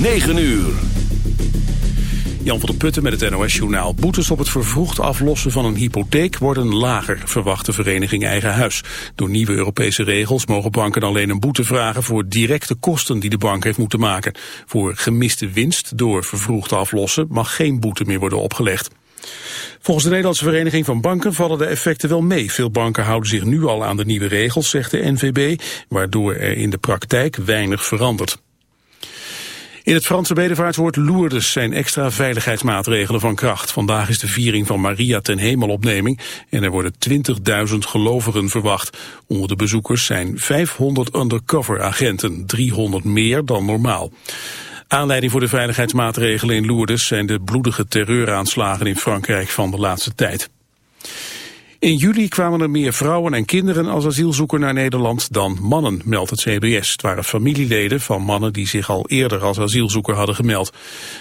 9 uur. Jan van der Putten met het NOS-journaal. Boetes op het vervroegd aflossen van een hypotheek worden lager, verwacht de vereniging Eigen Huis. Door nieuwe Europese regels mogen banken alleen een boete vragen voor directe kosten die de bank heeft moeten maken. Voor gemiste winst door vervroegd aflossen mag geen boete meer worden opgelegd. Volgens de Nederlandse Vereniging van Banken vallen de effecten wel mee. Veel banken houden zich nu al aan de nieuwe regels, zegt de NVB, waardoor er in de praktijk weinig verandert. In het Franse bedevaartwoord Lourdes zijn extra veiligheidsmaatregelen van kracht. Vandaag is de viering van Maria ten hemelopneming en er worden 20.000 gelovigen verwacht. Onder de bezoekers zijn 500 undercover agenten, 300 meer dan normaal. Aanleiding voor de veiligheidsmaatregelen in Lourdes zijn de bloedige terreuraanslagen in Frankrijk van de laatste tijd. In juli kwamen er meer vrouwen en kinderen als asielzoeker naar Nederland dan mannen, meldt het CBS. Het waren familieleden van mannen die zich al eerder als asielzoeker hadden gemeld.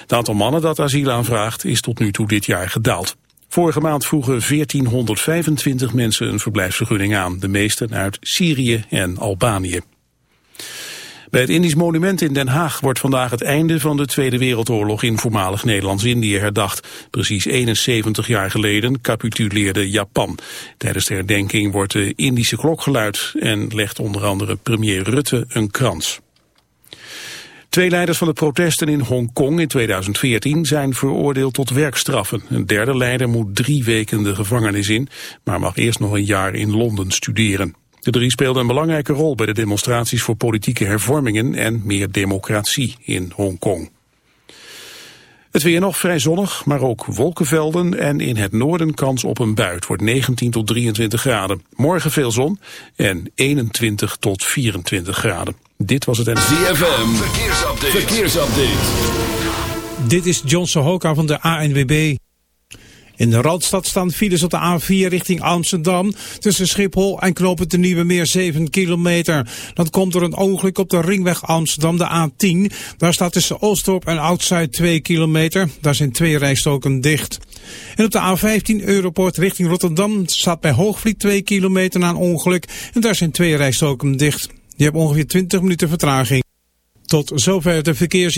Het aantal mannen dat asiel aanvraagt is tot nu toe dit jaar gedaald. Vorige maand vroegen 1425 mensen een verblijfsvergunning aan, de meeste uit Syrië en Albanië. Bij het Indisch Monument in Den Haag wordt vandaag het einde van de Tweede Wereldoorlog in voormalig Nederlands-Indië herdacht. Precies 71 jaar geleden capituleerde Japan. Tijdens de herdenking wordt de Indische klok geluid en legt onder andere premier Rutte een krans. Twee leiders van de protesten in Hongkong in 2014 zijn veroordeeld tot werkstraffen. Een derde leider moet drie weken de gevangenis in, maar mag eerst nog een jaar in Londen studeren. De drie speelden een belangrijke rol bij de demonstraties voor politieke hervormingen en meer democratie in Hongkong. Het weer nog vrij zonnig, maar ook wolkenvelden en in het noorden kans op een bui. Het wordt 19 tot 23 graden. Morgen veel zon en 21 tot 24 graden. Dit was het en... ZFM, verkeersupdate. verkeersupdate. Dit is John Sohoka van de ANWB. In de Randstad staan files op de A4 richting Amsterdam. Tussen Schiphol en Knopen de Nieuwe Meer 7 kilometer. Dat komt door een ongeluk op de ringweg Amsterdam, de A10. Daar staat tussen Oostdorp en Oud-Zuid 2 kilometer. Daar zijn twee rijstoken dicht. En op de A15 Europort richting Rotterdam staat bij Hoogvliet 2 kilometer na een ongeluk. En daar zijn twee rijstoken dicht. Je hebt ongeveer 20 minuten vertraging. Tot zover de verkeers...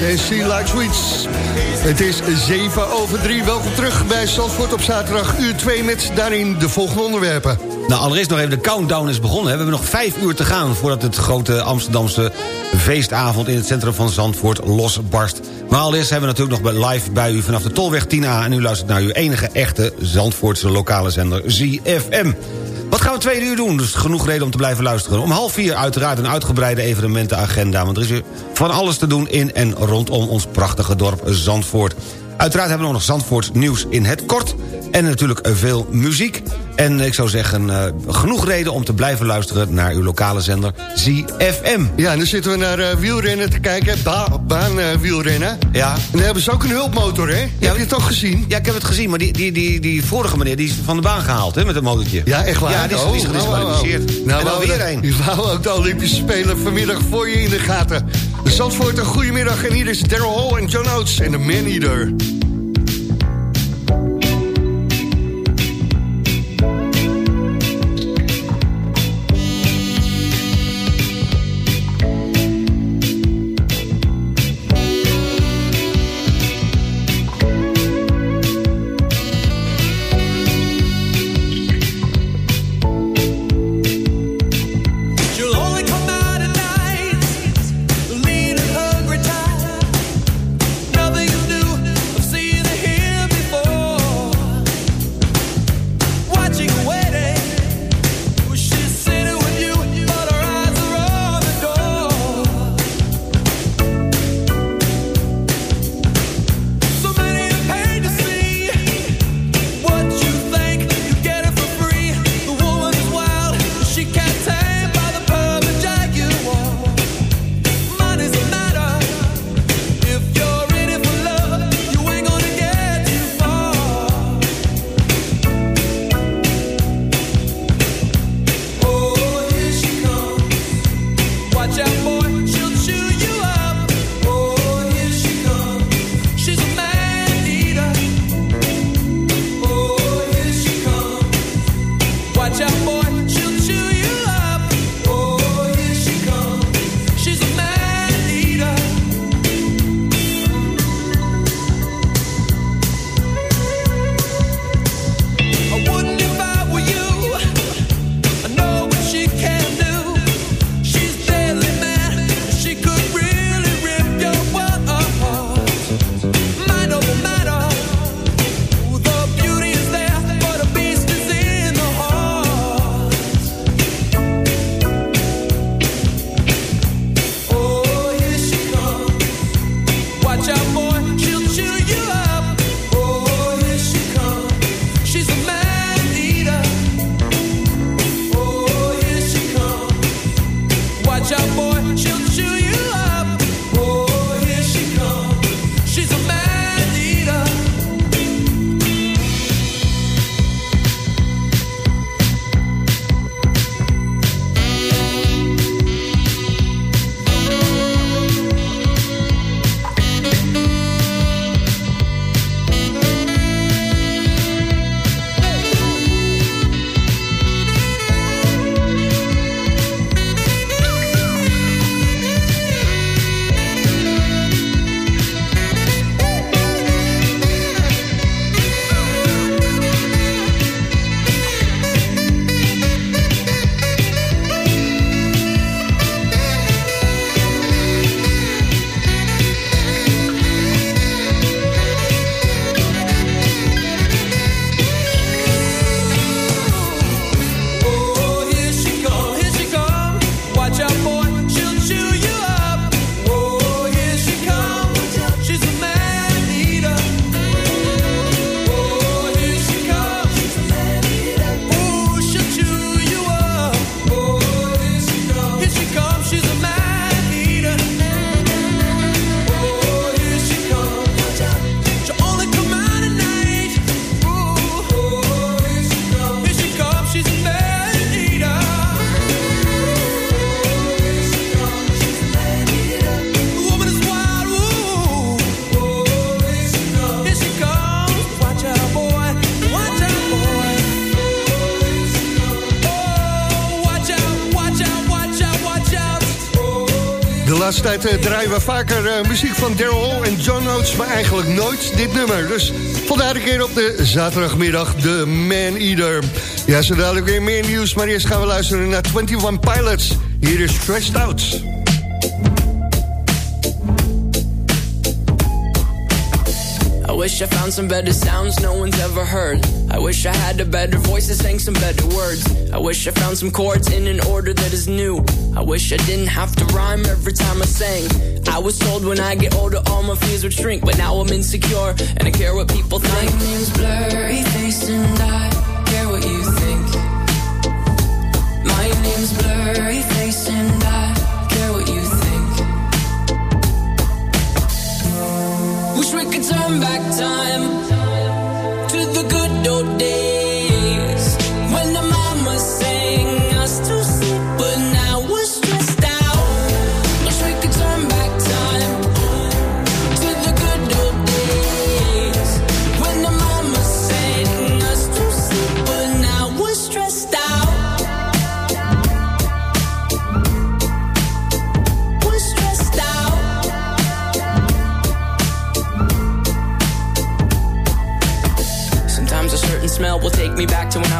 En Sea Like Sweets. Het is 7 over 3. Welkom terug bij Zandvoort op zaterdag uur 2 met daarin de volgende onderwerpen. Nou, allereerst nog even de countdown is begonnen. We hebben nog vijf uur te gaan voordat het grote Amsterdamse feestavond... in het centrum van Zandvoort losbarst. Maar allereerst hebben we natuurlijk nog live bij u vanaf de Tolweg 10A... en u luistert naar uw enige echte Zandvoortse lokale zender ZFM. Wat gaan we tweede uur doen? Dus genoeg reden om te blijven luisteren. Om half vier uiteraard een uitgebreide evenementenagenda... want er is weer van alles te doen in en rondom ons prachtige dorp Zandvoort. Uiteraard hebben we nog Zandvoort nieuws in het kort... en natuurlijk veel muziek. En ik zou zeggen, uh, genoeg reden om te blijven luisteren... naar uw lokale zender ZFM. Ja, en dan zitten we naar uh, wielrennen te kijken. Ba baan uh, wielrennen. Ja. En dan hebben ze ook een hulpmotor, hè? Ja, heb je het toch gezien? Ja, ik heb het gezien. Maar die, die, die, die vorige meneer die is van de baan gehaald, hè, met een motortje. Ja, echt waar? Ja, die is, die is gedisqualificeerd. Oh, oh, oh. Nou, en alweer een. Die wou ook de Olympische Spelen vanmiddag voor je in de gaten. De Zandvoort, een goedemiddag. En hier is Daryl Hall en John Oates en de Man Eater. Tijd uh, draaien we vaker uh, muziek van Daryl Hall en John Oates... maar eigenlijk nooit dit nummer. Dus vandaar een keer op de zaterdagmiddag de Man Eater. Ja, zo dadelijk weer meer nieuws, maar eerst gaan we luisteren naar 21 Pilots. Hier is Stressed Out. I wish I found some better sounds no one's ever heard. I wish I had a better voice that sang some better words. I wish I found some chords in an order that is new. I wish I didn't have to rhyme every time I sang. I was told when I get older all my fears would shrink, but now I'm insecure and I care what people think. My name's Blurry Face and I care what you think. My name's Blurry Face and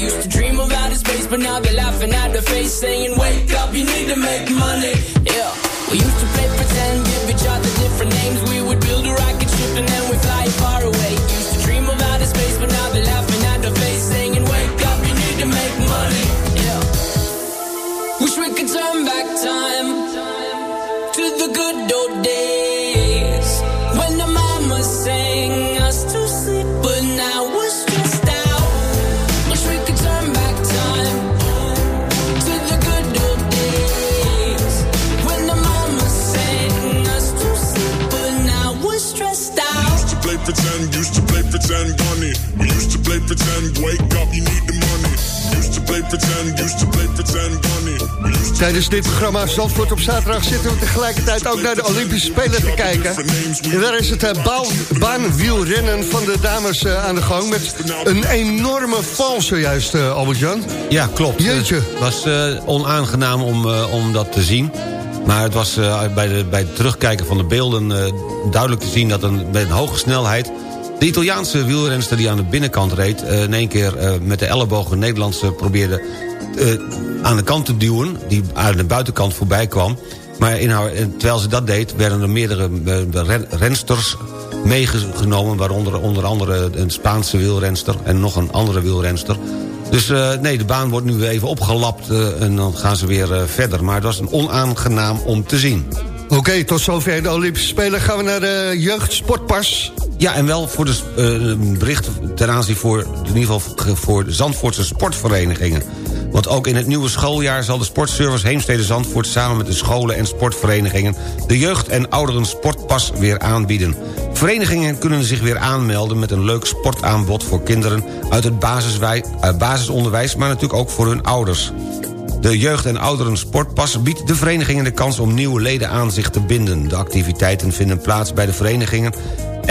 Used to dream of outer space, but now they're laughing at the face, saying, Wake up, you need to make money. Yeah. We used to play pretend, give each other different names. We would build a rocket ship and then we'd fly pretend, used to play pretend, bunny. We used to play pretend, wake up, you need the money. Used to play pretend, used to play pretend, bunny. Tijdens dit programma Zandvoort op zaterdag zitten we tegelijkertijd ook naar de Olympische Spelen te kijken. En daar is het uh, baanwielrennen van de dames eh, aan de gang met een enorme val zojuist, uh, Albert-Jan. Ja, klopt. Jeetje. Het was eh, onaangenaam om, eh, om dat te zien. Maar het was eh, bij, de, bij het terugkijken van de beelden eh, duidelijk te zien... dat een, met een hoge snelheid... de Italiaanse wielrenster die aan de binnenkant reed... eh, in één keer met de elleboog een Nederlandse probeerde aan de kant te duwen... die aan de buitenkant voorbij kwam. Maar in haar, terwijl ze dat deed, werden er meerdere ren- rensters meegenomen... waaronder onder andere een Spaanse wielrenster en nog een andere wielrenster... Dus eh, nee, de baan wordt nu weer even opgelapt eh, en dan gaan ze weer eh, verder. Maar het was een onaangenaam om te zien. Oké, tot zover de Olympische Spelen. Gaan we naar de jeugdsportpas. Ja, en wel voor de bericht ten aanzien voor, in ieder geval voor de Zandvoortse sportverenigingen. Want ook in het nieuwe schooljaar zal de sportservice Heemstede Zandvoort... samen met de scholen en sportverenigingen... de jeugd- en ouderen sportpas weer aanbieden. Verenigingen kunnen zich weer aanmelden met een leuk sportaanbod voor kinderen... uit het eh, basisonderwijs, maar natuurlijk ook voor hun ouders. De Jeugd- en Ouderen Sportpas biedt de verenigingen de kans om nieuwe leden aan zich te binden. De activiteiten vinden plaats bij de verenigingen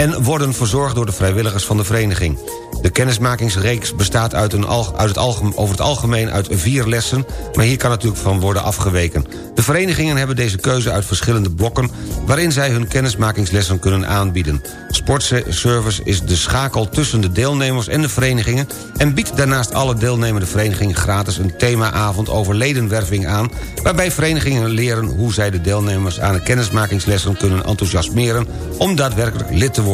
en worden verzorgd door de vrijwilligers van de vereniging. De kennismakingsreeks bestaat uit een uit het algemeen, over het algemeen uit vier lessen... maar hier kan natuurlijk van worden afgeweken. De verenigingen hebben deze keuze uit verschillende blokken... waarin zij hun kennismakingslessen kunnen aanbieden. Sportservice is de schakel tussen de deelnemers en de verenigingen... en biedt daarnaast alle deelnemende verenigingen gratis een themaavond over ledenwerving aan... waarbij verenigingen leren hoe zij de deelnemers aan de kennismakingslessen kunnen enthousiasmeren... om daadwerkelijk lid te worden.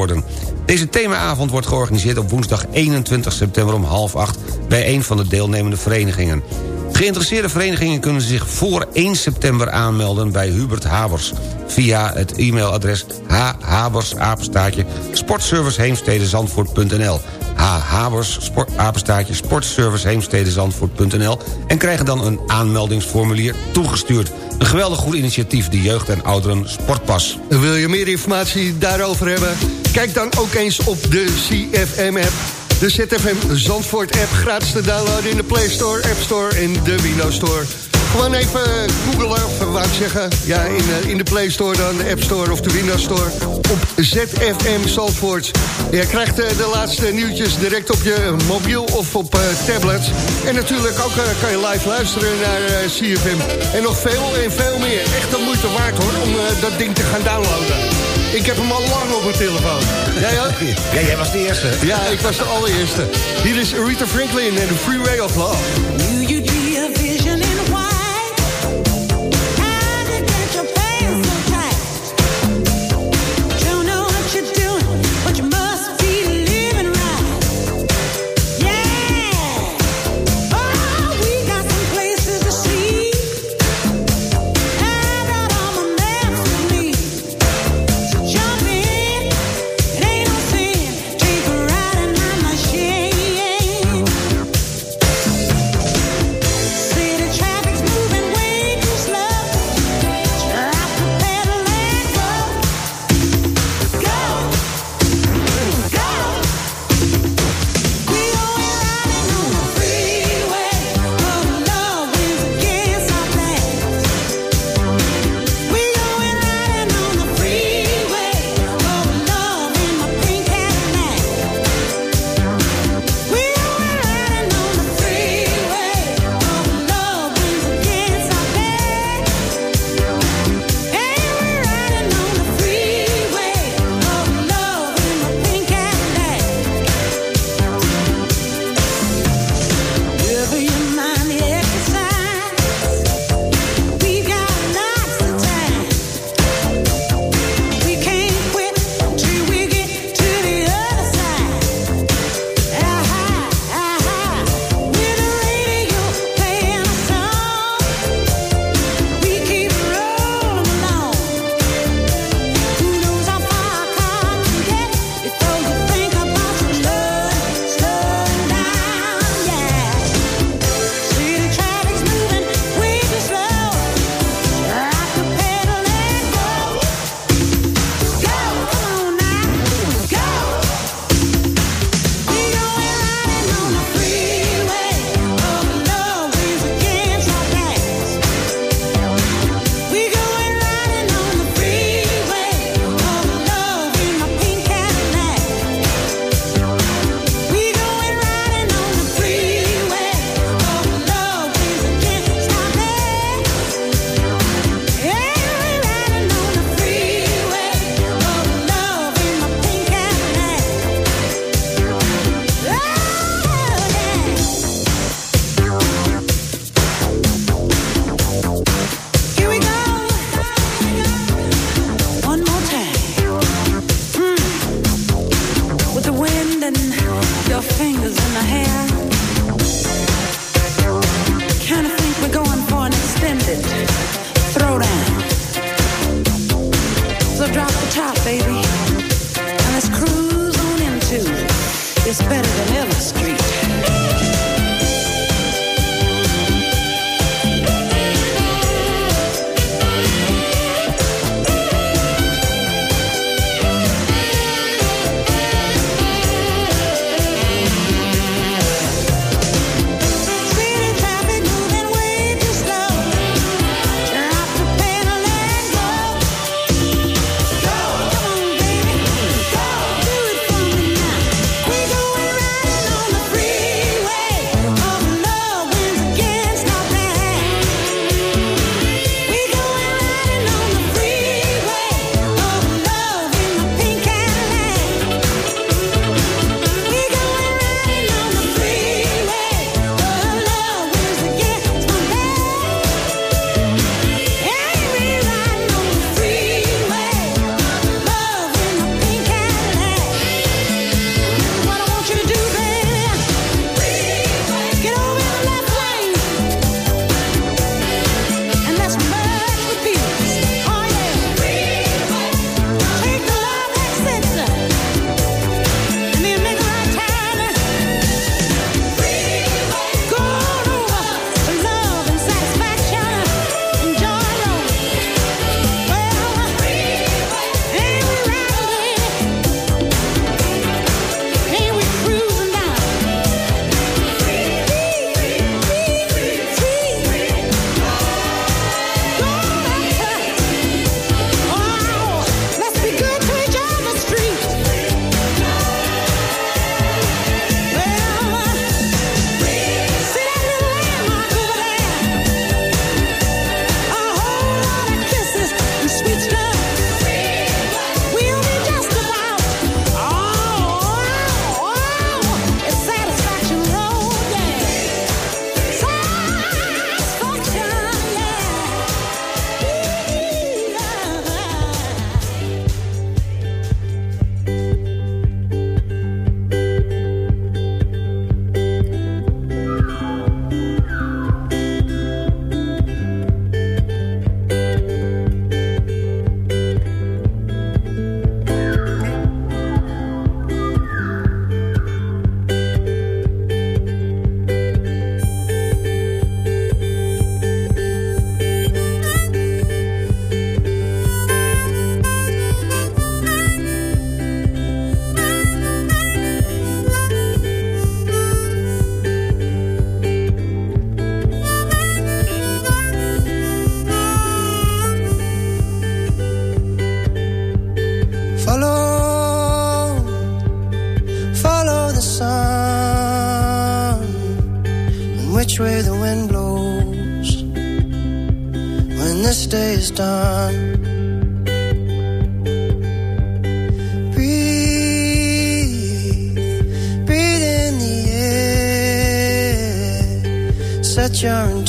Deze themaavond wordt georganiseerd op woensdag 21 september om half acht... bij een van de deelnemende verenigingen. Geïnteresseerde verenigingen kunnen zich voor 1 september aanmelden bij Hubert Habers... via het e-mailadres hhabersapenstaatje sportserviceheemstedenzandvoort.nl hhabers apenstaatje sportserviceheemstedenzandvoort.nl en krijgen dan een aanmeldingsformulier toegestuurd. Een geweldig goed initiatief, de jeugd en ouderen sportpas. Wil je meer informatie daarover hebben? Kijk dan ook eens op de CFM-app. De ZFM Zandvoort-app gratis te downloaden in de Play Store, App Store en de Windows Store. Gewoon even googlen, of wou ik zeggen. Ja, in, eh, in de Play Store dan, de App Store of de Windows Store. Op ZFM Zandvoort. Je krijgt eh, de laatste nieuwtjes direct op je mobiel of op tablet. En natuurlijk ook kan je live luisteren naar CFM. En nog veel en veel meer. Echt de moeite waard hoor, om dat ding te gaan downloaden. Ik heb hem al lang op mijn telefoon. Jij ook? Ja, jij was de eerste. Ja, ik was de allereerste. Hier is Rita Franklin en The Freeway of Love.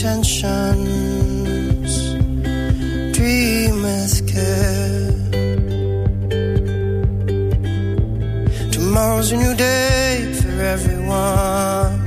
Intentions, dream with care. Tomorrow's a new day for everyone.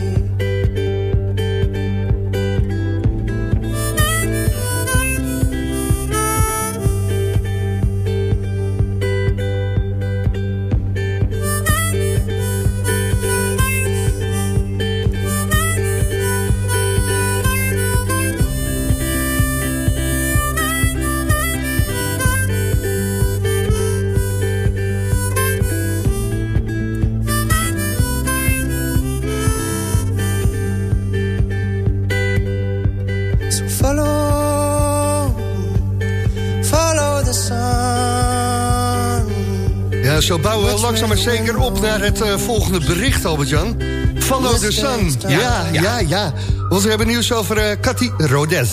Ja, zo bouwen we langzaam maar zeker op naar het eh, volgende bericht, Albert-Jan. Follow the sun. Ja, ja, ja. Want we hebben nieuws over eh Cathy Rodes.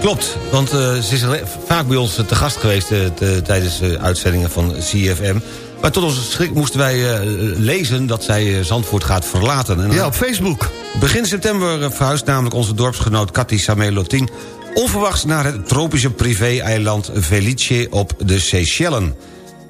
Klopt, want eh, ze is vaak bij ons eh, te gast geweest... eh, te- tijdens eh, uitzendingen van CFM. Maar tot onze schrik moesten wij eh, lezen dat zij eh, Zandvoort gaat verlaten. En Ja, op Facebook. Begin september eh, verhuist namelijk onze dorpsgenoot Cathy Samelotin... onverwachts naar het tropische privé-eiland Felice op de Seychellen.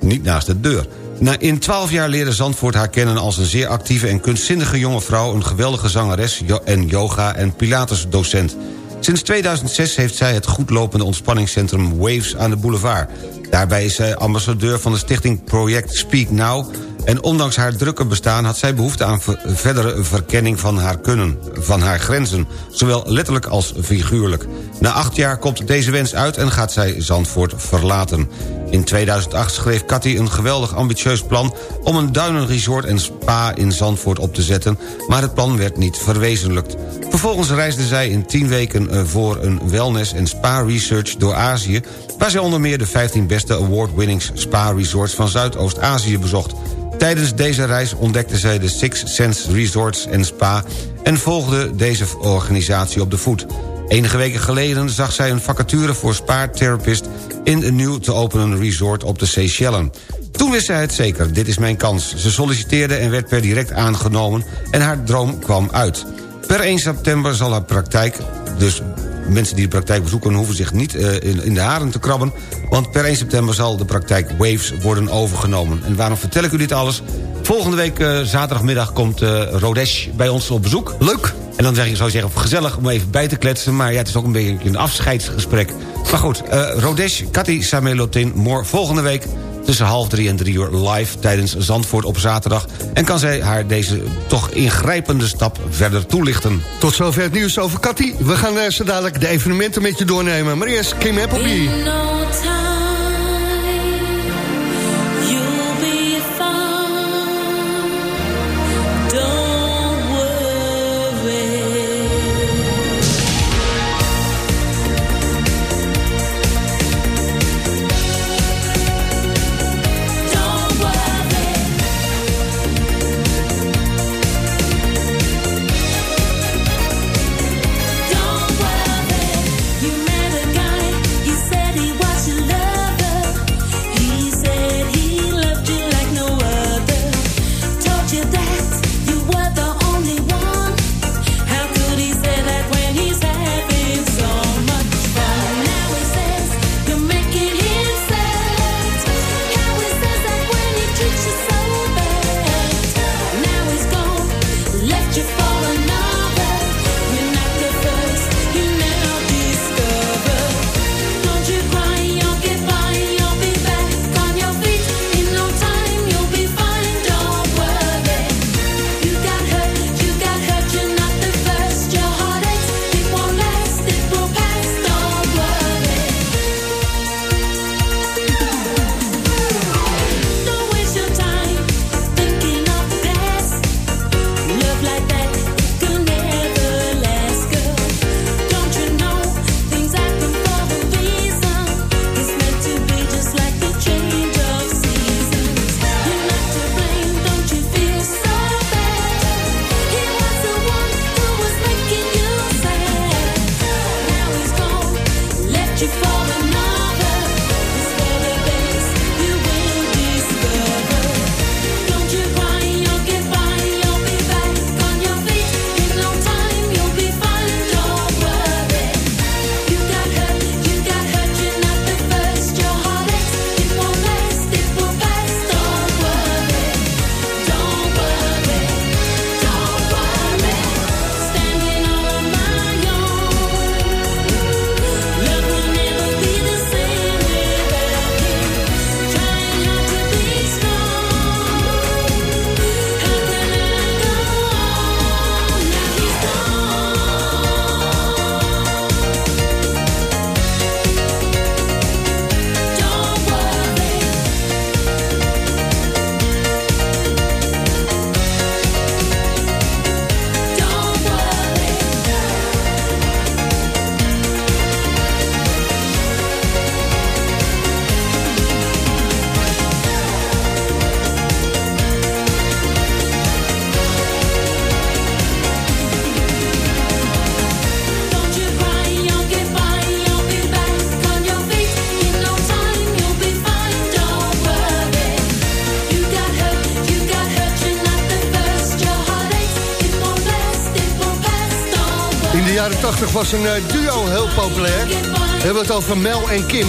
Niet naast de deur. Na, in twaalf jaar leerde Zandvoort haar kennen als een zeer actieve en kunstzinnige jonge vrouw... een geweldige zangeres en yoga- en pilatesdocent. Sinds 2006 heeft zij het goedlopende ontspanningscentrum Waves aan de boulevard. Daarbij is zij ambassadeur van de stichting Project Speak Now... en ondanks haar drukke bestaan had zij behoefte aan ver- verdere verkenning van haar kunnen... van haar grenzen, zowel letterlijk als figuurlijk. Na acht jaar komt deze wens uit en gaat zij Zandvoort verlaten. In 2008 schreef Cathy een geweldig ambitieus plan... om een duinenresort en spa in Zandvoort op te zetten... maar het plan werd niet verwezenlijkt. Vervolgens reisde zij in 10 weken eh, voor een wellness- en spa-research door Azië... waar zij onder meer de 15 beste award-winning spa-resorts van Zuidoost-Azië bezocht. Tijdens deze reis ontdekte zij de Six Sense Resorts en Spa... en volgde deze organisatie op de voet. Enige weken geleden zag zij een vacature voor spa-therapist... in een nieuw te openen resort op de Seychellen. Toen wist zij het zeker, dit is mijn kans. Ze solliciteerde en werd per direct aangenomen... en haar droom kwam uit. Per 1 september zal haar praktijk, dus mensen die de praktijk bezoeken... hoeven zich niet eh, in, in de haren te krabben... want per 1 september zal de praktijk Waves worden overgenomen. En waarom vertel ik u dit alles? Volgende week eh, zaterdagmiddag komt eh Rodesh bij ons op bezoek. Leuk. En dan zeg je, zou je zeggen, gezellig om even bij te kletsen... maar ja, het is ook een beetje een afscheidsgesprek. Maar goed, Rodesh, Cathy Samelotin, Moor volgende week... tussen half drie en drie uur live tijdens Zandvoort op zaterdag... en kan zij haar deze toch ingrijpende stap verder toelichten. Tot zover het nieuws over Cathy. We gaan eh, zo dadelijk de evenementen met je doornemen. Maar eerst Kim Appleby. Was een eh, duo heel populair. We hebben het over Mel en Kim.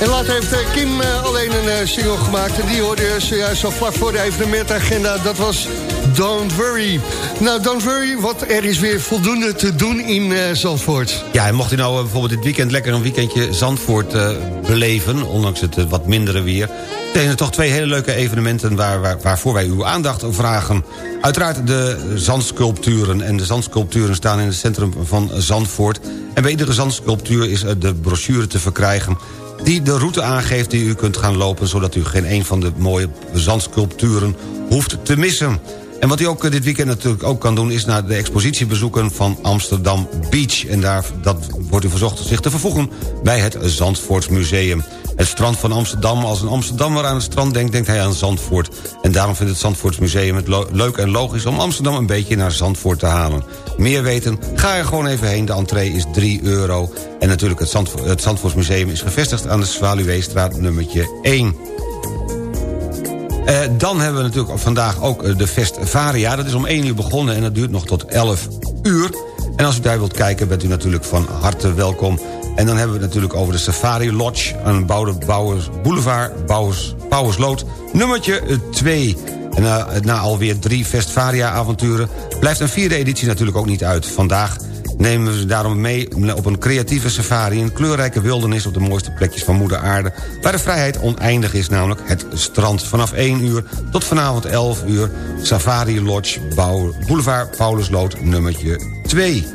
En later heeft eh, Kim eh, alleen een single gemaakt. En die hoorde zojuist al vlak voor de evenementagenda. Dat was Don't Worry. Nou, Don't Worry, want er is weer voldoende te doen in Zandvoort. Ja, en mocht u nou bijvoorbeeld dit weekend lekker een weekendje Zandvoort beleven... ondanks het wat mindere weer... zijn er toch twee hele leuke evenementen waar, waar- waarvoor wij uw aandacht vragen. Uiteraard de zandsculpturen. En de zandsculpturen staan in het centrum van Zandvoort. En bij iedere zandsculptuur is de brochure te verkrijgen die de route aangeeft die u kunt gaan lopen... zodat u geen een van de mooie zandsculpturen hoeft te missen. En wat u ook eh, dit weekend natuurlijk ook kan doen... is naar de expositie bezoeken van Amsterdam Beach. En daar dat wordt u verzocht zich te vervoegen bij het Zandvoortsmuseum. Het strand van Amsterdam, als een Amsterdammer aan het strand denkt... denkt hij aan Zandvoort. En daarom vindt het Zandvoortsmuseum het lo- leuk en logisch... om Amsterdam een beetje naar Zandvoort te halen. Meer weten? Ga er gewoon even heen. De entree is 3 euro. En natuurlijk het, Zandvo het Zandvoortsmuseum is gevestigd... aan de Zwaluweestraat nummertje 1. Eh, dan hebben we natuurlijk vandaag ook eh, de Festvaria. Dat is om 1 uur begonnen en dat duurt nog tot 11 uur. En als u daar wilt kijken, bent u natuurlijk van harte welkom. En dan hebben we het natuurlijk over de Safari Lodge... aan Bouwde Bouwers Boulevard, Bouwers, Bouwersloot, nummertje 2. En na, na alweer drie Vestvaria-avonturen... blijft een vierde editie natuurlijk ook niet uit. Vandaag nemen we daarom mee op een creatieve safari... een kleurrijke wildernis op de mooiste plekjes van moeder aarde... waar de vrijheid oneindig is, namelijk het strand. Vanaf 1 uur tot vanavond 11 uur... Safari Lodge Boulevard Paulusloot nummertje 2.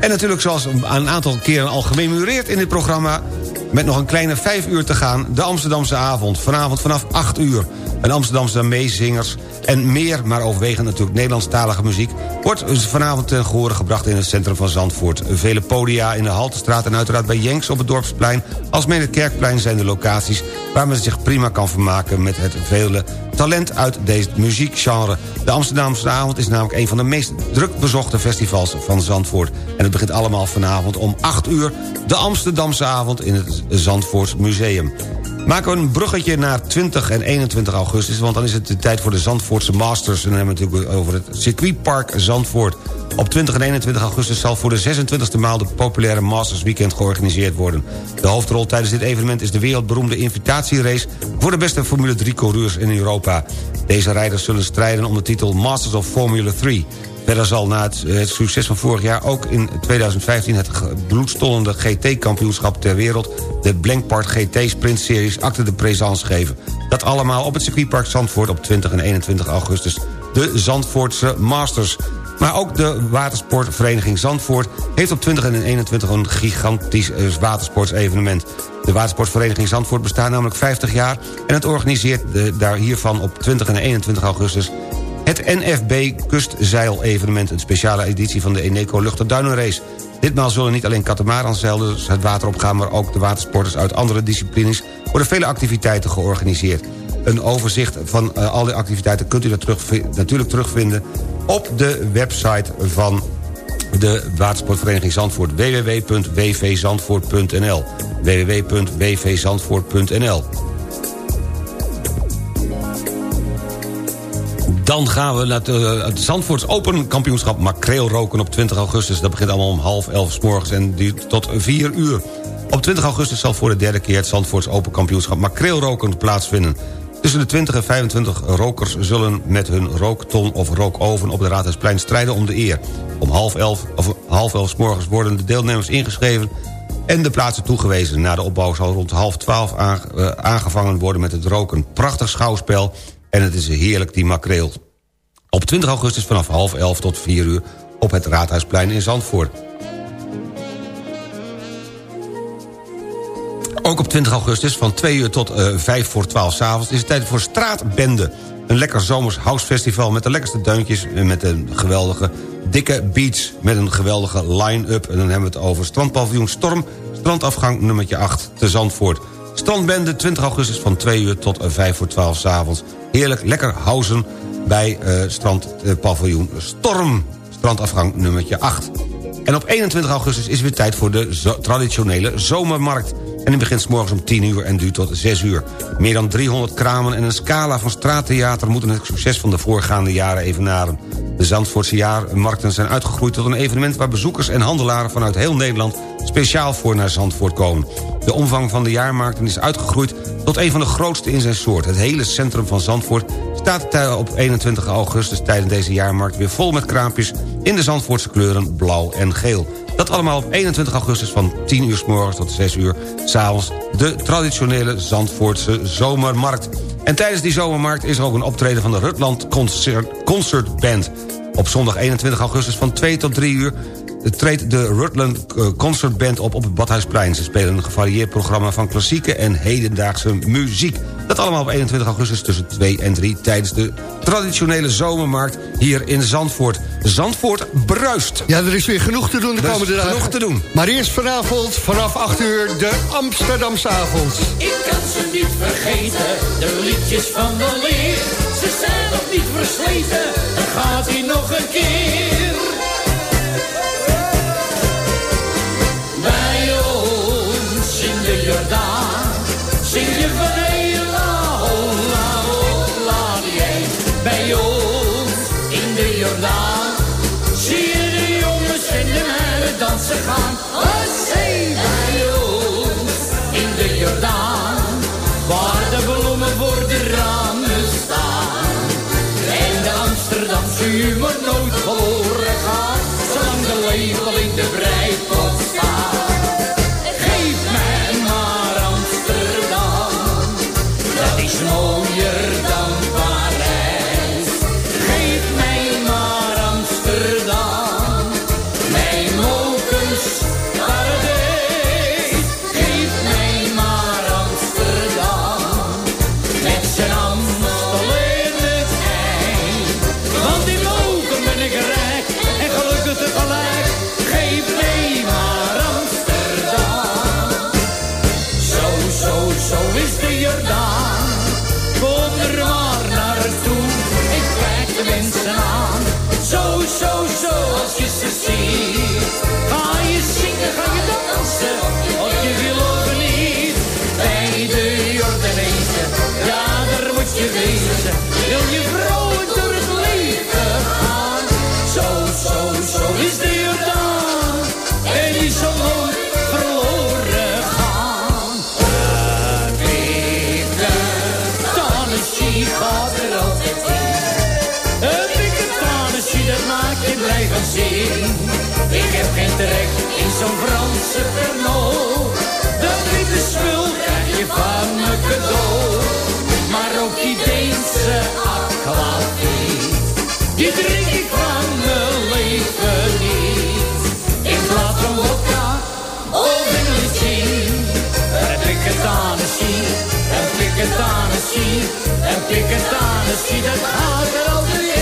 En natuurlijk zoals een aantal keren al gememoreerd in dit programma... met nog een kleine 5 uur te gaan, de Amsterdamse avond. Vanavond vanaf 8 uur. Een Amsterdamse meezingers en meer, maar overwegend natuurlijk Nederlandstalige muziek... wordt vanavond ten gehore gebracht in het centrum van Zandvoort. Vele podia in de Haltestraat en uiteraard bij Jenks op het Dorpsplein... als het Kerkplein zijn de locaties waar men zich prima kan vermaken... met het vele talent uit deze muziekgenre. De Amsterdamse avond is namelijk een van de meest druk bezochte festivals van Zandvoort. En het begint allemaal vanavond om 8 uur... de Amsterdamse avond in het Zandvoorts Museum. Maken we een bruggetje naar 20 en 21 augustus... want dan is het de tijd voor de Zandvoortse Masters... en dan hebben we het natuurlijk over het circuitpark Zandvoort. Op 20 en 21 augustus zal voor de 26e maal... de populaire Masters Weekend georganiseerd worden. De hoofdrol tijdens dit evenement is de wereldberoemde invitatierace... voor de beste Formule 3-coureurs in Europa. Deze rijders zullen strijden om de titel Masters of Formula 3... Verder zal na het, het, succes van vorig jaar ook in 2015... het bloedstollende GT-kampioenschap ter wereld... de Blankpart GT Sprint Series acte de présence geven. Dat allemaal op het circuitpark Zandvoort op 20 en 21 augustus. De Zandvoortse Masters. Maar ook de watersportvereniging Zandvoort... heeft op 20 en 21 een gigantisch eh, watersportsevenement. De watersportvereniging Zandvoort bestaat namelijk 50 jaar... en het organiseert daar hiervan op 20 en 21 augustus... Het NFB Kustzeil-evenement, een speciale editie van de Eneco Luchterduinenrace. Ditmaal zullen niet alleen katamaranzeilers het water opgaan... maar ook de watersporters uit andere disciplines... worden vele activiteiten georganiseerd. Een overzicht van uh, al die activiteiten kunt u terug, natuurlijk terugvinden... op de website van de watersportvereniging Zandvoort... www.wvzandvoort.nl www.wvzandvoort.nl Dan gaan we naar het, uh, Zandvoorts Open kampioenschap makreelroken op 20 augustus. Dat begint allemaal om half elf s morgens en duurt tot 4 uur. Op 20 augustus zal voor de derde keer het Zandvoorts Open kampioenschap makreelroken plaatsvinden. Tussen de 20 en 25 rokers zullen met hun rookton of rookoven op de Raadhuisplein strijden om de eer. Om half elf, of half elf s morgens worden de deelnemers ingeschreven en de plaatsen toegewezen. Na de opbouw zal rond half twaalf uh, aangevangen worden met het roken. Prachtig schouwspel en het is heerlijk, die makreel. Op 20 augustus vanaf half 11 tot 4 uur op het Raadhuisplein in Zandvoort. Ook op 20 augustus van 2 uur tot uh, 5 voor 12 s'avonds... is het tijd voor Straatbende. Een lekker zomers housefestival met de lekkerste deuntjes... en met een geweldige dikke beats met een geweldige line-up. En dan hebben we het over strandpaviljoen Storm... strandafgang nummertje 8 te Zandvoort. Strandbende 20 augustus van 2 uur tot 5 voor 12 s'avonds. Heerlijk lekker housen bij uh, strandpaviljoen Storm. Strandafgang nummertje 8. En op 21 augustus is weer tijd voor de traditionele zomermarkt. En die begint morgens om 10 uur en duurt tot 6 uur. Meer dan 300 kramen en een scala van straattheater... moeten het succes van de voorgaande jaren evenaren. De Zandvoortse jaarmarkten zijn uitgegroeid tot een evenement... waar bezoekers en handelaren vanuit heel Nederland... speciaal voor naar Zandvoort komen. De omvang van de jaarmarkten is uitgegroeid tot een van de grootste in zijn soort. Het hele centrum van Zandvoort staat op 21 augustus tijdens deze jaarmarkt... weer vol met kraampjes in de Zandvoortse kleuren blauw en geel. Dat allemaal op 21 augustus van 10 uur s morgens tot 6 uur s'avonds... de traditionele Zandvoortse zomermarkt. En tijdens die zomermarkt is er ook een optreden van de Rutland Concert, Concert Band. Op zondag 21 augustus van 2 tot 3 uur treedt de Rutland Concert Band op op het Badhuisplein. Ze spelen een gevarieerd programma van klassieke en hedendaagse muziek. Dat allemaal op 21 augustus tussen 2 en 3... tijdens de traditionele zomermarkt hier in Zandvoort. Zandvoort bruist. Ja, er is weer genoeg te doen de Er is komende dagen. genoeg te doen. Maar eerst vanavond, vanaf 8 uur, de Amsterdamse avond. Ik kan ze niet vergeten, de liedjes van de leer. Ze zijn nog niet versleten, dan gaat hij nog een keer. Bij ons in de Jordaan, dansen gaan. Bij ons in de Jordaan, waar de bloemen voor de ramen staan. u maar nooit verloren gaat, zolang de lepel in de Zo, zo, als je ze ziet. Ga je zingen, ga je dansen. Of je wil of niet. Bij de Jordanezen, ja daar moet je wezen. In zo'n Franse Pernod. Dat witte spul krijg je van me cadeau. Maar ook die Deense aquavit, die drink ik van mijn leven niet. In plaats van vodka of een gin, heb ik het Tennessee, heb ik het Tennessee, heb ik het Tennessee, dat gaat er altijd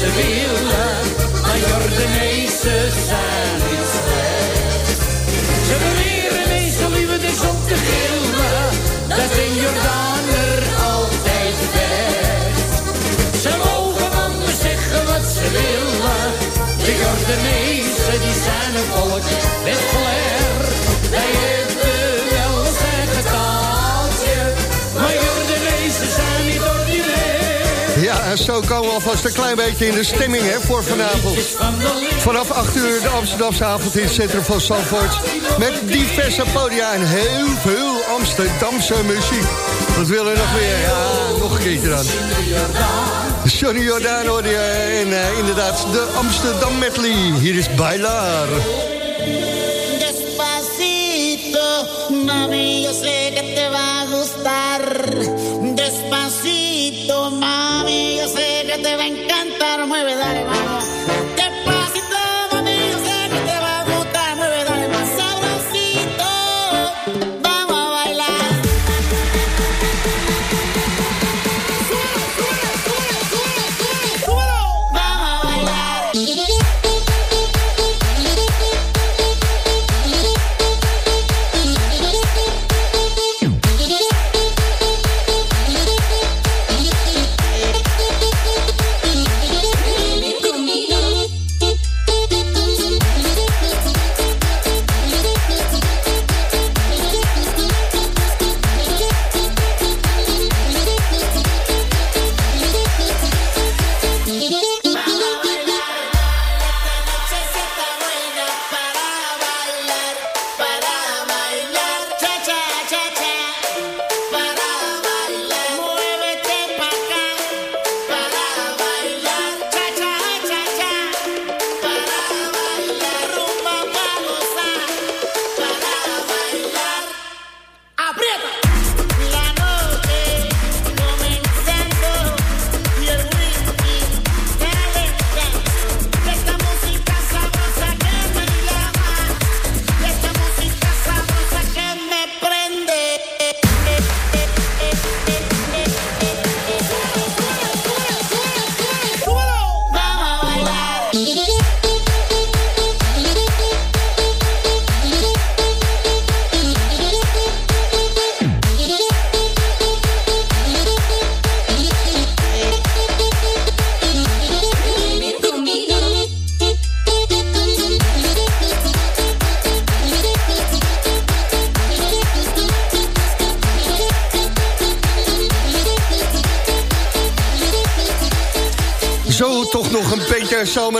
zeggen wat Zo komen we alvast een klein beetje in de stemming hè, voor vanavond. Vanaf 8 uur de Amsterdamse avond in het centrum van Zandvoort. Met diverse podia en heel veel Amsterdamse muziek. Wat willen we nog meer? Ja, nog een keertje dan. Johnny Jordaan hoorde je en eh, inderdaad de Amsterdam medley. Hier is Bailar. Despacito, mami, yo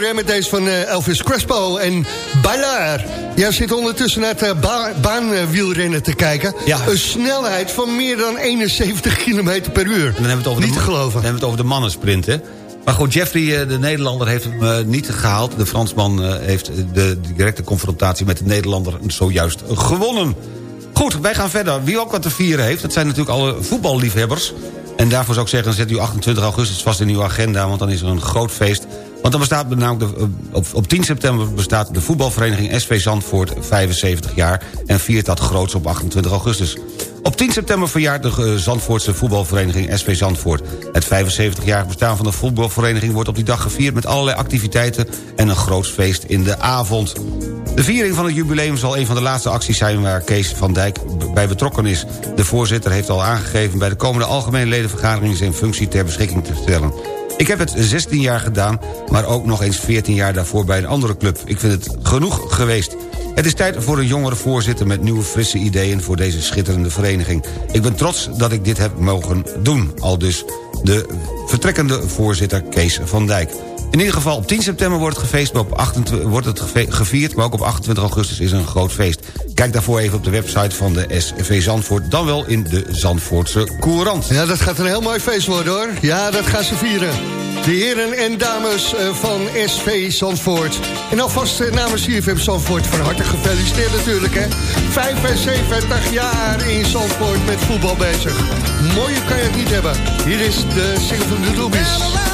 hè, met deze van eh, Elvis Crespo en Bailar. Jij zit ondertussen naar het eh, ba baanwielrennen te kijken. Ja. Een snelheid van meer dan 71 km per uur. Dan hebben we het over Niet de, te geloven. Dan hebben we het over de mannensprint, hè? Maar goed, Jeffrey, eh, de Nederlander, heeft hem niet gehaald. De Fransman heeft de directe confrontatie met de Nederlander zojuist gewonnen. Goed, wij gaan verder. Wie ook wat te vieren heeft, dat zijn natuurlijk alle voetballiefhebbers. En daarvoor zou ik zeggen, zet u 28 augustus vast in uw agenda... want dan is er een groot feest. Want bestaat eh, op, op 10 september bestaat de voetbalvereniging SV Zandvoort 75 jaar... en viert dat groots op 28 augustus. Op 10 september verjaart de eh, Zandvoortse voetbalvereniging SV Zandvoort. Het 75-jarig bestaan van de voetbalvereniging wordt op die dag gevierd... met allerlei activiteiten en een groot feest in de avond. De viering van het jubileum zal een van de laatste acties zijn... waar Kees van Dijk bij betrokken is. De voorzitter heeft al aangegeven... bij de komende algemene ledenvergadering zijn functie ter beschikking te stellen. Ik heb het 16 jaar gedaan, maar ook nog eens 14 jaar daarvoor bij een andere club. Ik vind het genoeg geweest. Het is tijd voor een jongere voorzitter met nieuwe frisse ideeën... voor deze schitterende vereniging. Ik ben trots dat ik dit heb mogen doen. Al dus de vertrekkende voorzitter Kees van Dijk. In ieder geval op 10 september wordt het, gefeest, maar op 28, wordt het gevierd... maar ook op 28 augustus is een groot feest. Kijk daarvoor even op de website van de SV Zandvoort... dan wel in de Zandvoortse Courant. Ja, dat gaat een heel mooi feest worden hoor. Ja, dat gaan ze vieren. De heren en dames eh, van SV Zandvoort. En alvast eh, namens CFM Zandvoort van harte gefeliciteerd natuurlijk hè. 75 jaar in Zandvoort met voetbal bezig. Mooier kan je het niet hebben. Hier is de single van de Doobies.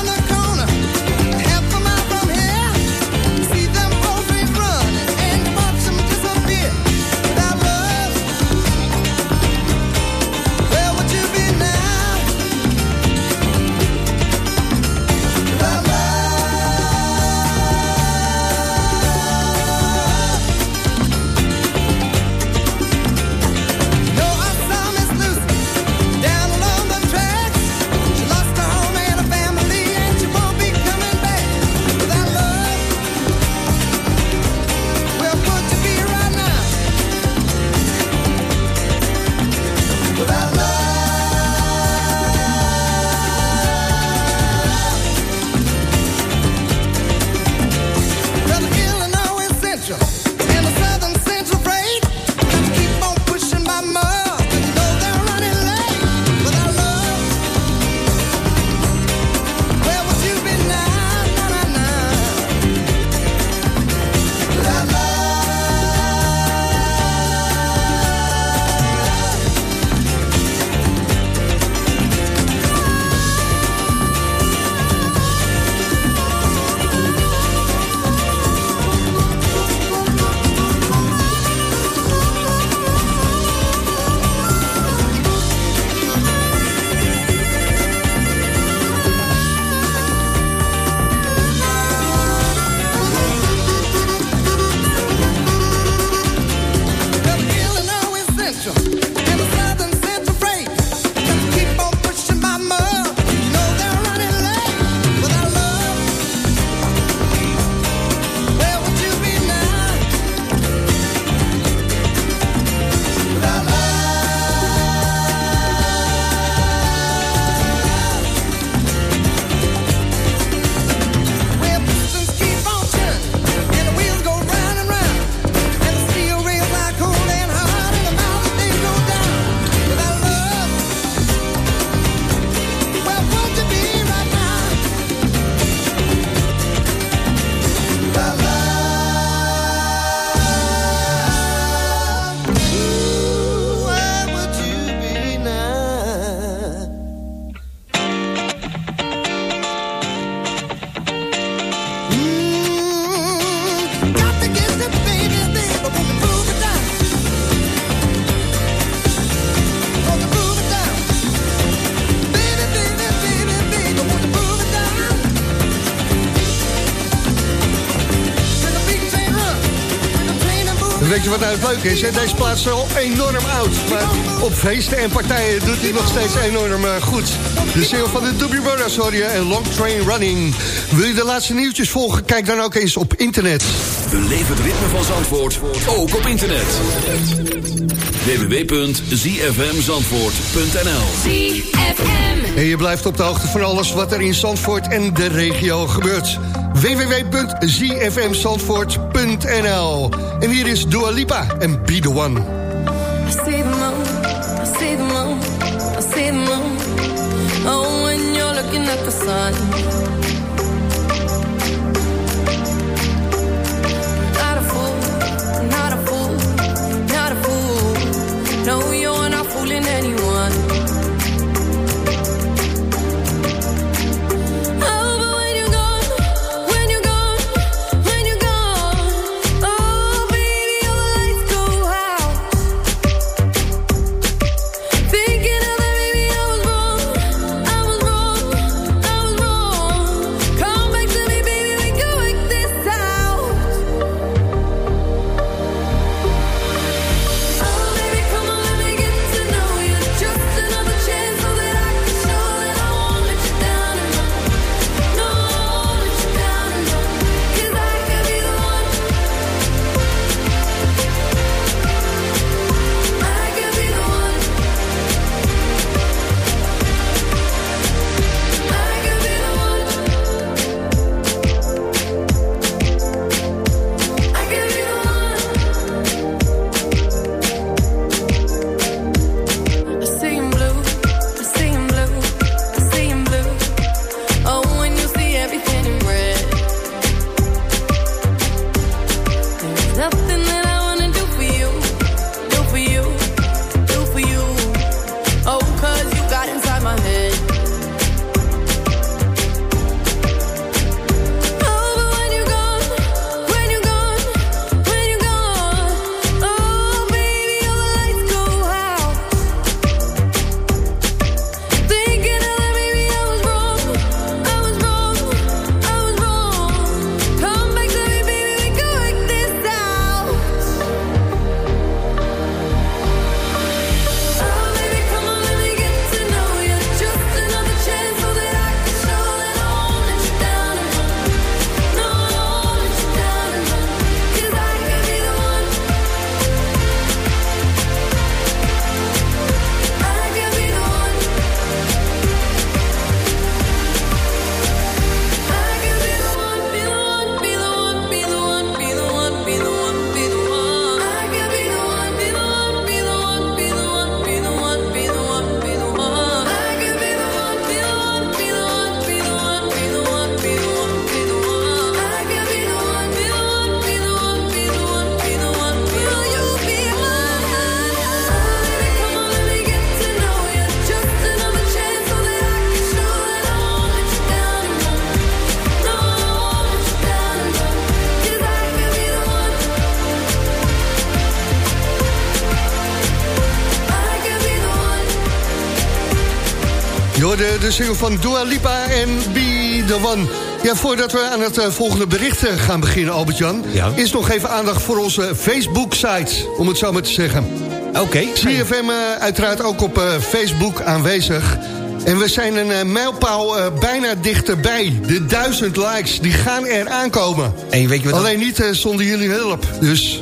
Weet je wat nou het leuke is? Hè? Deze plaats is al enorm oud. Maar op feesten en partijen doet hij nog steeds enorm eh, goed. De single van de Doobie Brothers hoor je en Long Train Running. Wil je de laatste nieuwtjes volgen? Kijk dan ook eens op internet. Beleef het ritme van Zandvoort, ook op internet. www.zfmzandvoort.nl En je blijft op de hoogte van alles wat er in Zandvoort en de regio gebeurt. www.zfmzandvoort.nl En hier is Dua Lipa en Be The One. I see the moon, I see the moon, I see the moon. Oh, when you're looking at the sun. De single van Dua Lipa en Be The One. Ja, voordat we aan het eh, volgende bericht eh, gaan beginnen, Albert-Jan... is nog even aandacht voor onze Facebook-site, om het zo maar te zeggen. Oké. CFM eh, uiteraard ook op eh, Facebook aanwezig. En we zijn een eh, mijlpaal eh, bijna dichterbij. De duizend likes, die gaan er aankomen. En weet je wat Alleen niet eh, zonder jullie hulp. Dus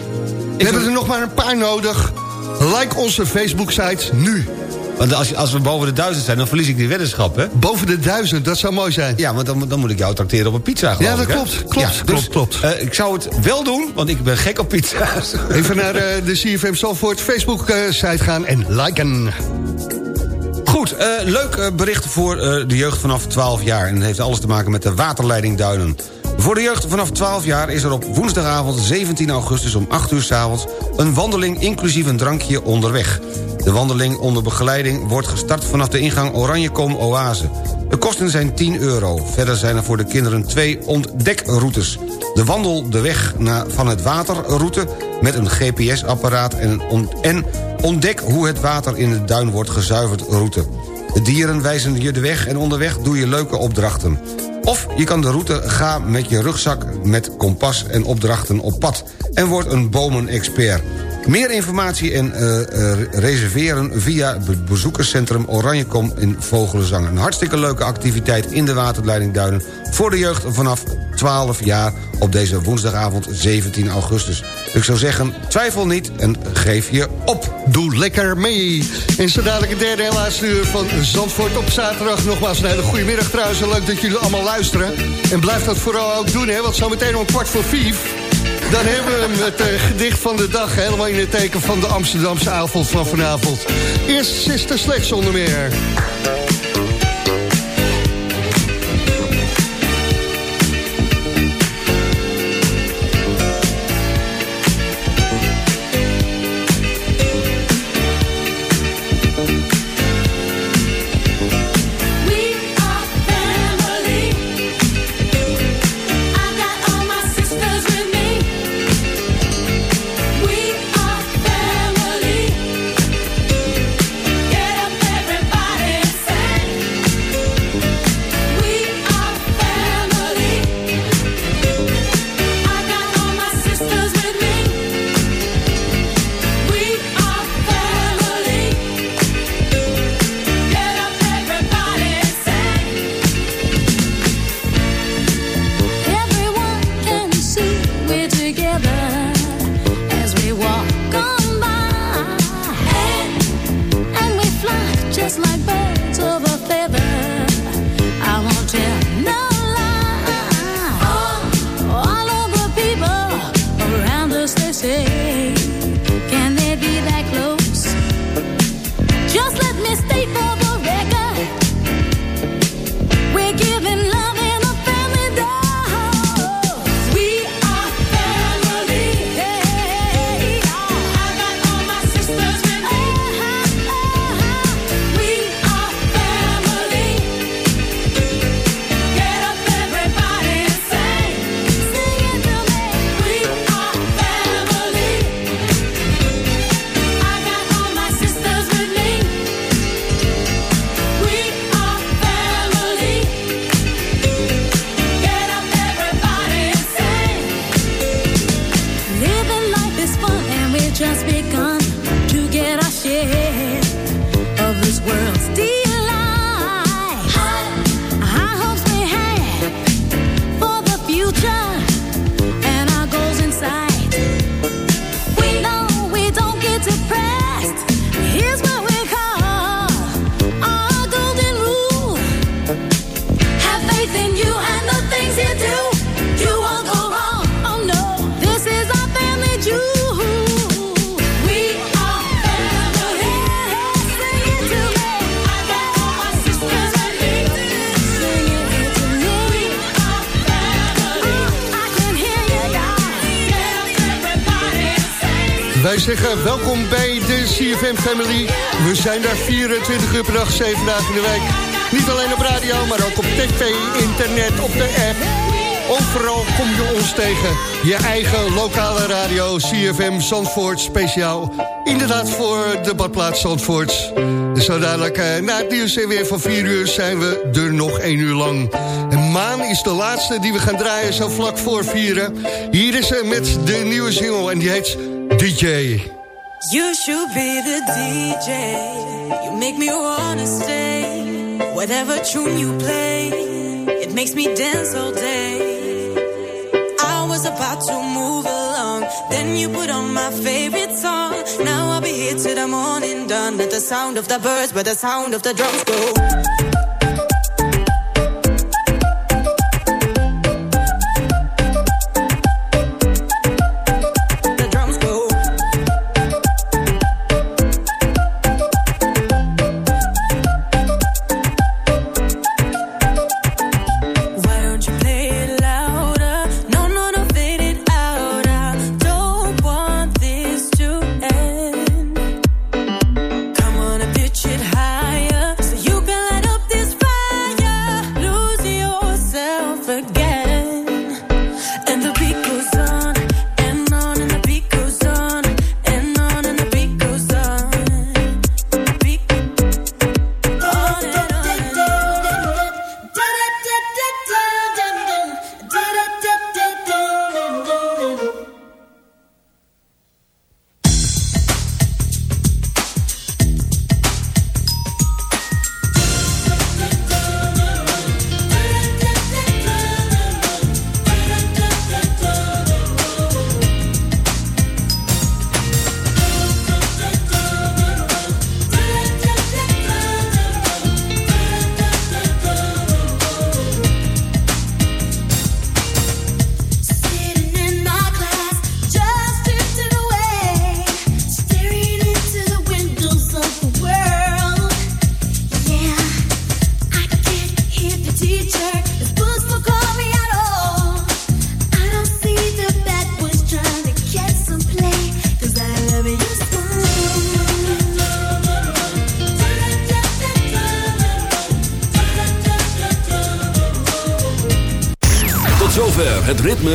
we hebben er nog maar een paar nodig. Like onze Facebook-site nu. Want als, als we boven de duizend zijn, dan verlies ik die weddenschap, hè? Boven de duizend, dat zou mooi zijn. Ja, maar dan, dan moet ik jou tracteren op een pizza, Ja, dat ik, klopt, klopt, klopt, klopt. eh, ik zou het wel doen, want ik ben gek op pizza's. Even naar eh, de CFM Zalvoort Facebook-site gaan en liken. Goed, eh, leuk bericht voor de jeugd vanaf 12 jaar. En dat heeft alles te maken met de waterleiding Duinen. Voor de jeugd vanaf 12 jaar is er op woensdagavond 17 augustus om 8 uur s avonds... een wandeling inclusief een drankje onderweg. De wandeling onder begeleiding wordt gestart vanaf de ingang Oranjekom Oase. De kosten zijn 10 euro. Verder zijn er voor de kinderen twee ontdekroutes. De wandel de weg naar, van het waterroute met een GPS-apparaat... En, en ontdek hoe het water in de duin wordt gezuiverd route. De dieren wijzen je de weg en onderweg doe je leuke opdrachten. Of je kan de route gaan met je rugzak met kompas en opdrachten op pad... en wordt een bomenexpert. Meer informatie en eh, eh, reserveren via het bezoekerscentrum Oranjekom in Vogelenzang. Een hartstikke leuke activiteit in de waterleiding Duinen... voor de jeugd vanaf 12 jaar op deze woensdagavond 17 augustus. Ik zou zeggen, twijfel niet en geef je op. Doe lekker mee. En zo dadelijk het derde en laatste uur van Zandvoort op zaterdag. Nogmaals een hele goede middag trouwens. En Leuk dat jullie allemaal luisteren. En blijf dat vooral ook doen, hè, want zometeen om kwart voor vijf... Dan hebben we hem, het eh, gedicht van de dag... helemaal in het teken van de Amsterdamse avond van vanavond. Eerst Sister Sledge onder meer. Welkom bij de CFM Family. We zijn daar 24 uur per dag, 7 dagen in de week. Niet alleen op radio, maar ook op tv, internet, op de app. Overal kom je ons tegen. Je eigen lokale radio, CFM Zandvoort, speciaal. Inderdaad voor de badplaats Zandvoort. Dus zo dadelijk eh, na het nieuws en weer van 4 uur zijn we er nog 1 uur lang. En Maan is de laatste die we gaan draaien zo vlak voor vieren. Hier is ze met de nieuwe single en die heet DJ. You should be the DJ. You make me wanna stay. Whatever tune you play, it makes me dance all day. I was about to move along, then you put on my favorite song. Now I'll be here till the morning done. At the sound of the birds, but the sound of the drums go.